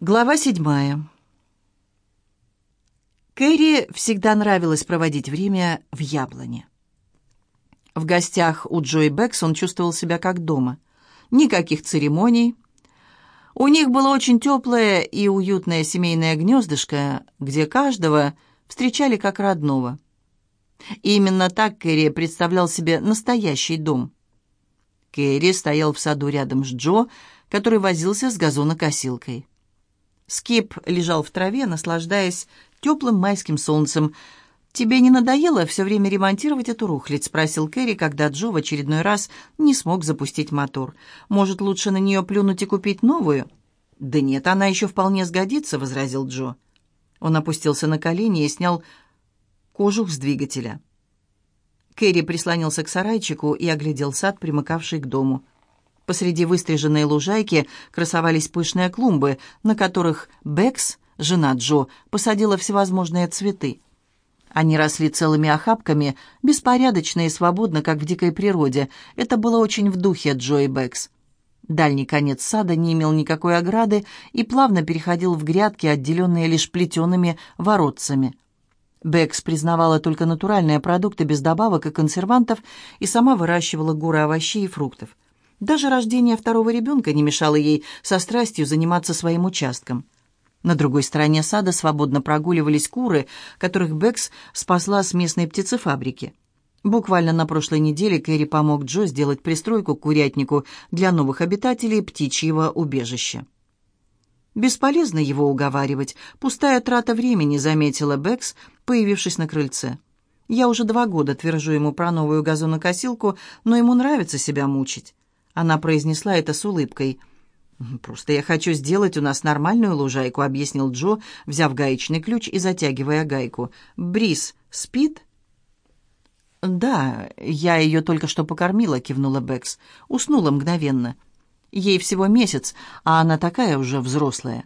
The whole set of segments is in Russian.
Глава седьмая. Кэрри всегда нравилось проводить время в яблоне. В гостях у Джои Бэкс он чувствовал себя как дома. Никаких церемоний. У них было очень теплое и уютное семейное гнездышко, где каждого встречали как родного. И именно так Кэрри представлял себе настоящий дом. Кэрри стоял в саду рядом с Джо, который возился с газонокосилкой. Скип лежал в траве, наслаждаясь теплым майским солнцем. «Тебе не надоело все время ремонтировать эту рухлядь?» — спросил Кэрри, когда Джо в очередной раз не смог запустить мотор. «Может, лучше на нее плюнуть и купить новую?» «Да нет, она еще вполне сгодится», — возразил Джо. Он опустился на колени и снял кожух с двигателя. Кэрри прислонился к сарайчику и оглядел сад, примыкавший к дому. Посреди выстриженной лужайки красовались пышные клумбы, на которых Бэкс, жена Джо, посадила всевозможные цветы. Они росли целыми охапками, беспорядочно и свободно, как в дикой природе. Это было очень в духе Джо и Бэкс. Дальний конец сада не имел никакой ограды и плавно переходил в грядки, отделенные лишь плетеными воротцами. Бэкс признавала только натуральные продукты без добавок и консервантов и сама выращивала горы овощей и фруктов. Даже рождение второго ребенка не мешало ей со страстью заниматься своим участком. На другой стороне сада свободно прогуливались куры, которых Бэкс спасла с местной птицефабрики. Буквально на прошлой неделе Кэрри помог Джо сделать пристройку к курятнику для новых обитателей птичьего убежища. «Бесполезно его уговаривать. Пустая трата времени», — заметила Бэкс, появившись на крыльце. «Я уже два года твержу ему про новую газонокосилку, но ему нравится себя мучить. Она произнесла это с улыбкой. «Просто я хочу сделать у нас нормальную лужайку», — объяснил Джо, взяв гаечный ключ и затягивая гайку. «Брис спит?» «Да, я ее только что покормила», — кивнула Бэкс. «Уснула мгновенно. Ей всего месяц, а она такая уже взрослая».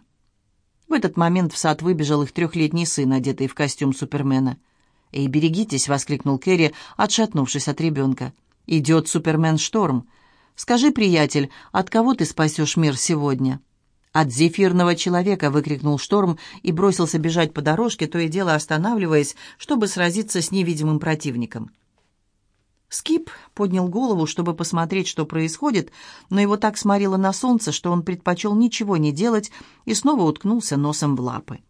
В этот момент в сад выбежал их трехлетний сын, одетый в костюм Супермена. «Эй, берегитесь!» — воскликнул Керри, отшатнувшись от ребенка. «Идет Супермен-шторм. Скажи, приятель, от кого ты спасешь мир сегодня?» «От зефирного человека!» — выкрикнул Шторм и бросился бежать по дорожке, то и дело останавливаясь, чтобы сразиться с невидимым противником. Скип поднял голову, чтобы посмотреть, что происходит, но его так сморило на солнце, что он предпочел ничего не делать и снова уткнулся носом в лапы.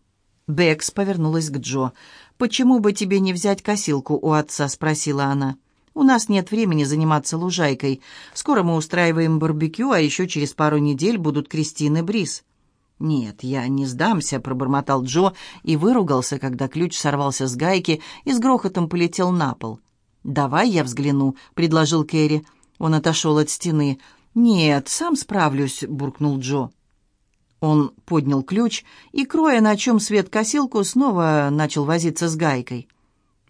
Бэкс повернулась к Джо. «Почему бы тебе не взять косилку у отца?» — спросила она. У нас нет времени заниматься лужайкой. Скоро мы устраиваем барбекю, а еще через пару недель будут Кристины Бриз». «Нет, я не сдамся», — пробормотал Джо и выругался, когда ключ сорвался с гайки и с грохотом полетел на пол. «Давай я взгляну», — предложил Кэрри. Он отошел от стены. «Нет, сам справлюсь», — буркнул Джо. Он поднял ключ и, кроя на чем свет косилку, снова начал возиться с гайкой.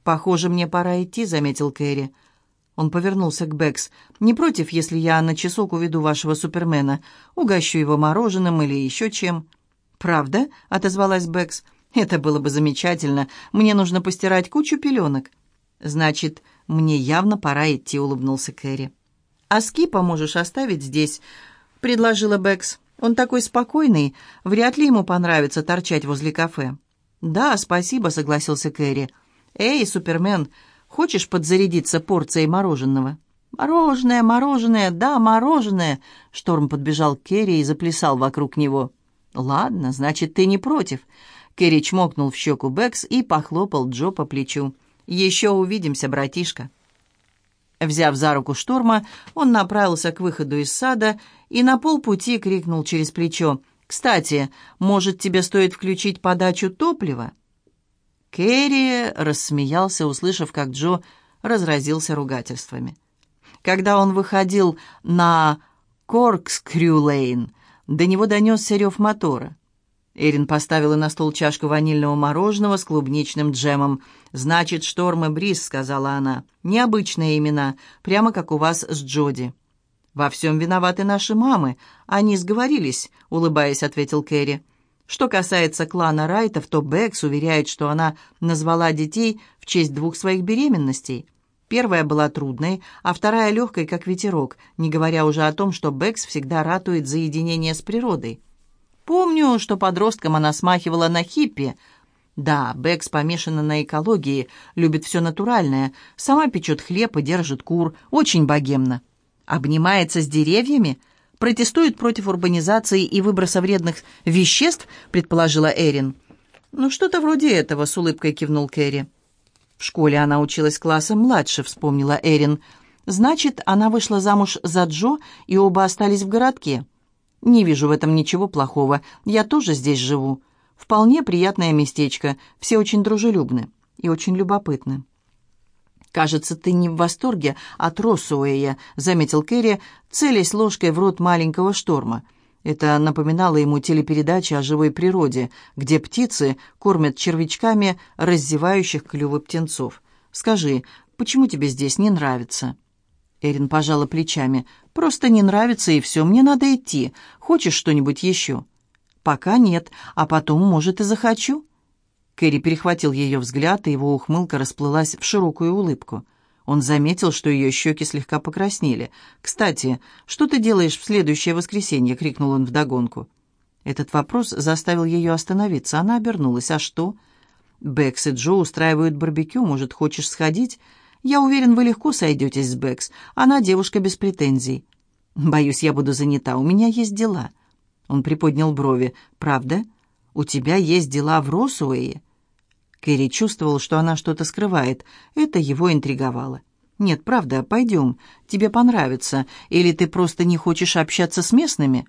«Похоже, мне пора идти», — заметил Кэрри. Он повернулся к Бэкс. «Не против, если я на часок уведу вашего Супермена? Угощу его мороженым или еще чем?» «Правда?» — отозвалась Бэкс. «Это было бы замечательно. Мне нужно постирать кучу пеленок». «Значит, мне явно пора идти», — улыбнулся Кэрри. «А Скипа можешь оставить здесь», — предложила Бэкс. «Он такой спокойный. Вряд ли ему понравится торчать возле кафе». «Да, спасибо», — согласился Кэрри. «Эй, Супермен!» Хочешь подзарядиться порцией мороженого?» «Мороженое, мороженое, да, мороженое!» Шторм подбежал к Керри и заплясал вокруг него. «Ладно, значит, ты не против». Керри чмокнул в щеку Бэкс и похлопал Джо по плечу. «Еще увидимся, братишка». Взяв за руку Шторма, он направился к выходу из сада и на полпути крикнул через плечо. «Кстати, может, тебе стоит включить подачу топлива?» Керри рассмеялся, услышав, как Джо разразился ругательствами. Когда он выходил на Коркскрю-лейн, до него донесся рев мотора. Эрин поставила на стол чашку ванильного мороженого с клубничным джемом. «Значит, Шторм и Бриз», — сказала она. «Необычные имена, прямо как у вас с Джоди». «Во всем виноваты наши мамы. Они сговорились», — улыбаясь, ответил Кэрри. Что касается клана Райтов, то Бэкс уверяет, что она назвала детей в честь двух своих беременностей. Первая была трудной, а вторая легкой, как ветерок, не говоря уже о том, что Бэкс всегда ратует за единение с природой. Помню, что подростком она смахивала на хиппи. Да, Бэкс помешана на экологии, любит все натуральное, сама печет хлеб и держит кур, очень богемно. Обнимается с деревьями, протестует против урбанизации и выброса вредных веществ, предположила Эрин. «Ну, что-то вроде этого», — с улыбкой кивнул Кэрри. «В школе она училась классом младше», — вспомнила Эрин. «Значит, она вышла замуж за Джо, и оба остались в городке». «Не вижу в этом ничего плохого. Я тоже здесь живу. Вполне приятное местечко. Все очень дружелюбны и очень любопытны». «Кажется, ты не в восторге от Росуэя», — заметил Кэрри, целясь ложкой в рот маленького шторма. Это напоминало ему телепередачи о живой природе, где птицы кормят червячками раздевающих клювы птенцов. «Скажи, почему тебе здесь не нравится?» Эрин пожала плечами. «Просто не нравится, и все, мне надо идти. Хочешь что-нибудь еще?» «Пока нет, а потом, может, и захочу». Кэрри перехватил ее взгляд, и его ухмылка расплылась в широкую улыбку. Он заметил, что ее щеки слегка покраснели. «Кстати, что ты делаешь в следующее воскресенье?» — крикнул он вдогонку. Этот вопрос заставил ее остановиться. Она обернулась. «А что?» «Бэкс и Джо устраивают барбекю. Может, хочешь сходить?» «Я уверен, вы легко сойдетесь с Бэкс. Она девушка без претензий». «Боюсь, я буду занята. У меня есть дела». Он приподнял брови. «Правда? У тебя есть дела в Росуэе?» Кэрри чувствовал, что она что-то скрывает. Это его интриговало. «Нет, правда, пойдем. Тебе понравится. Или ты просто не хочешь общаться с местными?»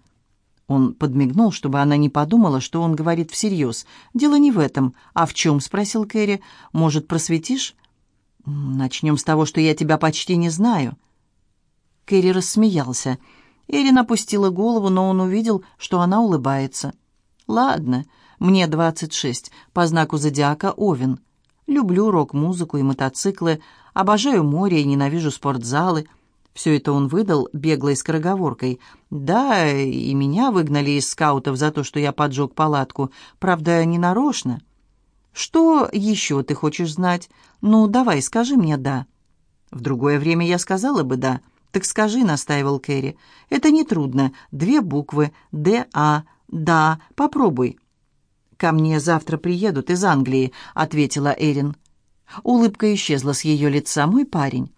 Он подмигнул, чтобы она не подумала, что он говорит всерьез. «Дело не в этом. А в чем?» — спросил Кэрри. «Может, просветишь?» «Начнем с того, что я тебя почти не знаю». Кэрри рассмеялся. Эрин опустила голову, но он увидел, что она улыбается. «Ладно, мне 26, по знаку зодиака Овен. Люблю рок-музыку и мотоциклы, обожаю море и ненавижу спортзалы. Все это он выдал беглой скороговоркой. Да, и меня выгнали из скаутов за то, что я поджег палатку. Правда, не нарочно. Что еще ты хочешь знать? Ну, давай, скажи мне «да». В другое время я сказала бы «да». «Так скажи», — настаивал Кэрри. «Это нетрудно. Две буквы. Д-А. Да. Попробуй». «Ко мне завтра приедут из Англии», — ответила Эрин. Улыбка исчезла с ее лица. «Мой парень».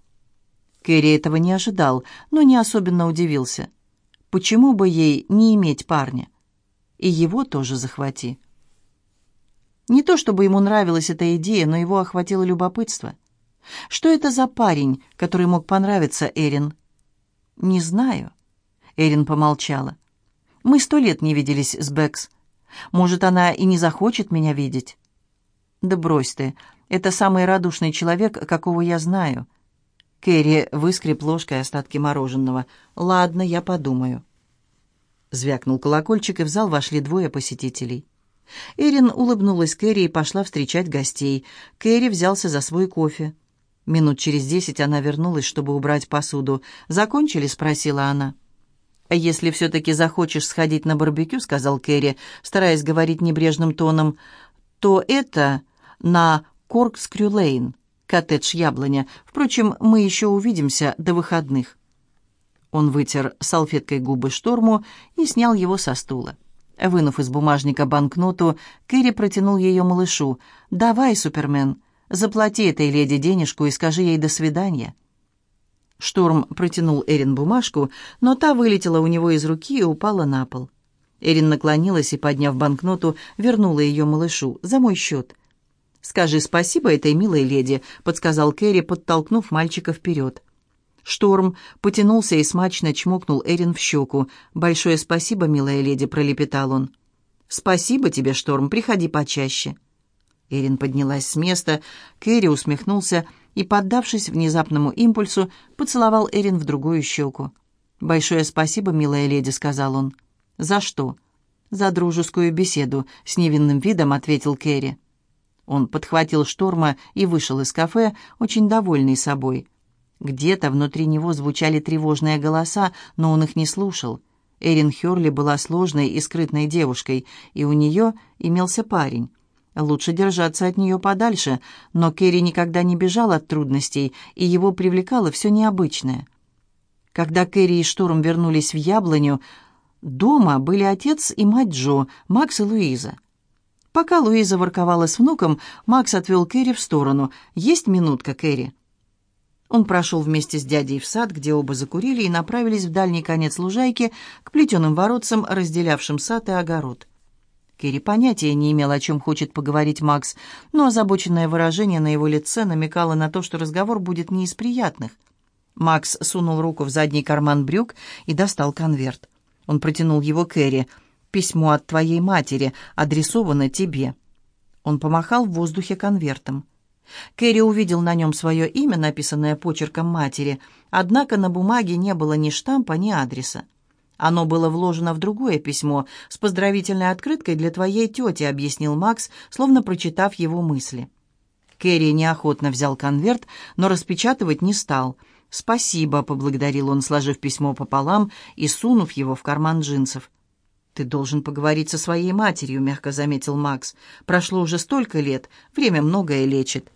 Кэрри этого не ожидал, но не особенно удивился. Почему бы ей не иметь парня? И его тоже захвати. Не то чтобы ему нравилась эта идея, но его охватило любопытство. Что это за парень, который мог понравиться Эрин? «Не знаю». Эрин помолчала. «Мы сто лет не виделись с Бэкс. Может, она и не захочет меня видеть?» «Да брось ты. Это самый радушный человек, какого я знаю». Кэрри выскреб ложкой остатки мороженого. «Ладно, я подумаю». Звякнул колокольчик, и в зал вошли двое посетителей. Эрин улыбнулась Кэрри и пошла встречать гостей. Кэрри взялся за свой кофе. Минут через десять она вернулась, чтобы убрать посуду. «Закончили?» — спросила она. «Если все-таки захочешь сходить на барбекю», — сказал Кэрри, стараясь говорить небрежным тоном, «то это на Коркскрю-Лейн, коттедж Яблоня. Впрочем, мы еще увидимся до выходных». Он вытер салфеткой губы шторму и снял его со стула. Вынув из бумажника банкноту, Кэрри протянул ее малышу. «Давай, Супермен, заплати этой леди денежку и скажи ей «до свидания». Шторм протянул Эрин бумажку, но та вылетела у него из руки и упала на пол. Эрин наклонилась и, подняв банкноту, вернула ее малышу. «За мой счет». «Скажи спасибо этой милой леди», — подсказал Кэрри, подтолкнув мальчика вперед. Шторм потянулся и смачно чмокнул Эрин в щеку. «Большое спасибо, милая леди», — пролепетал он. «Спасибо тебе, Шторм, приходи почаще». Эрин поднялась с места, Кэрри усмехнулся и, поддавшись внезапному импульсу, поцеловал Эрин в другую щеку. «Большое спасибо, милая леди», — сказал он. «За что?» «За дружескую беседу», — с невинным видом ответил Кэрри. Он подхватил шторма и вышел из кафе, очень довольный собой. Где-то внутри него звучали тревожные голоса, но он их не слушал. Эрин Хёрли была сложной и скрытной девушкой, и у нее имелся парень. Лучше держаться от нее подальше, но Керри никогда не бежал от трудностей, и его привлекало все необычное. Когда Керри и Штурм вернулись в Яблоню, Дома были отец и мать Джо, Макс и Луиза. Пока Луиза ворковала с внуком, Макс отвел Кэрри в сторону. «Есть минутка, Кэрри?» Он прошел вместе с дядей в сад, где оба закурили, и направились в дальний конец лужайки к плетеным воротцам, разделявшим сад и огород. Кэрри понятия не имел, о чем хочет поговорить Макс, но озабоченное выражение на его лице намекало на то, что разговор будет не из приятных. Макс сунул руку в задний карман брюк и достал конверт. Он протянул его Кэрри – письмо от твоей матери, адресовано тебе». Он помахал в воздухе конвертом. Кэрри увидел на нем свое имя, написанное почерком матери, однако на бумаге не было ни штампа, ни адреса. «Оно было вложено в другое письмо с поздравительной открыткой для твоей тети», — объяснил Макс, словно прочитав его мысли. Кэрри неохотно взял конверт, но распечатывать не стал. «Спасибо», — поблагодарил он, сложив письмо пополам и сунув его в карман джинсов. «Ты должен поговорить со своей матерью», — мягко заметил Макс. «Прошло уже столько лет, время многое лечит».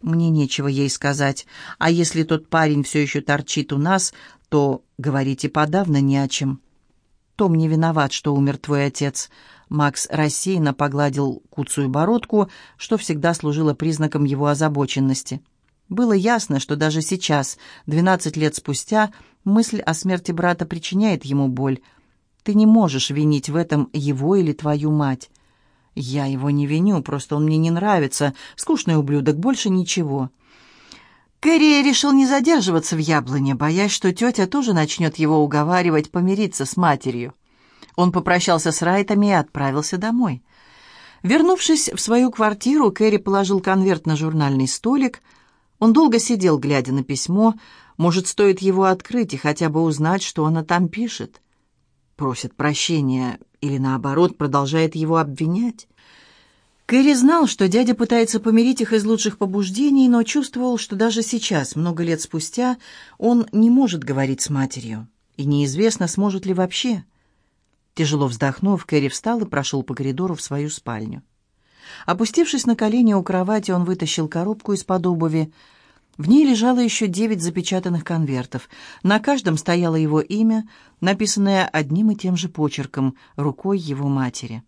«Мне нечего ей сказать. А если тот парень все еще торчит у нас, то говорить и подавно не о чем». «Том не виноват, что умер твой отец». Макс рассеянно погладил куцую бородку, что всегда служило признаком его озабоченности. Было ясно, что даже сейчас, двенадцать лет спустя, мысль о смерти брата причиняет ему боль — ты не можешь винить в этом его или твою мать. Я его не виню, просто он мне не нравится. Скучный ублюдок, больше ничего. Кэрри решил не задерживаться в яблоне, боясь, что тетя тоже начнет его уговаривать помириться с матерью. Он попрощался с Райтами и отправился домой. Вернувшись в свою квартиру, Кэрри положил конверт на журнальный столик. Он долго сидел, глядя на письмо. Может, стоит его открыть и хотя бы узнать, что она там пишет просит прощения или, наоборот, продолжает его обвинять. Кэрри знал, что дядя пытается помирить их из лучших побуждений, но чувствовал, что даже сейчас, много лет спустя, он не может говорить с матерью. И неизвестно, сможет ли вообще. Тяжело вздохнув, Кэрри встал и прошел по коридору в свою спальню. Опустившись на колени у кровати, он вытащил коробку из-под обуви, в ней лежало еще девять запечатанных конвертов. На каждом стояло его имя, написанное одним и тем же почерком, рукой его матери.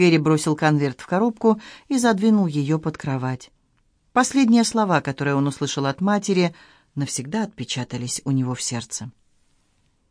Кэрри бросил конверт в коробку и задвинул ее под кровать. Последние слова, которые он услышал от матери, навсегда отпечатались у него в сердце.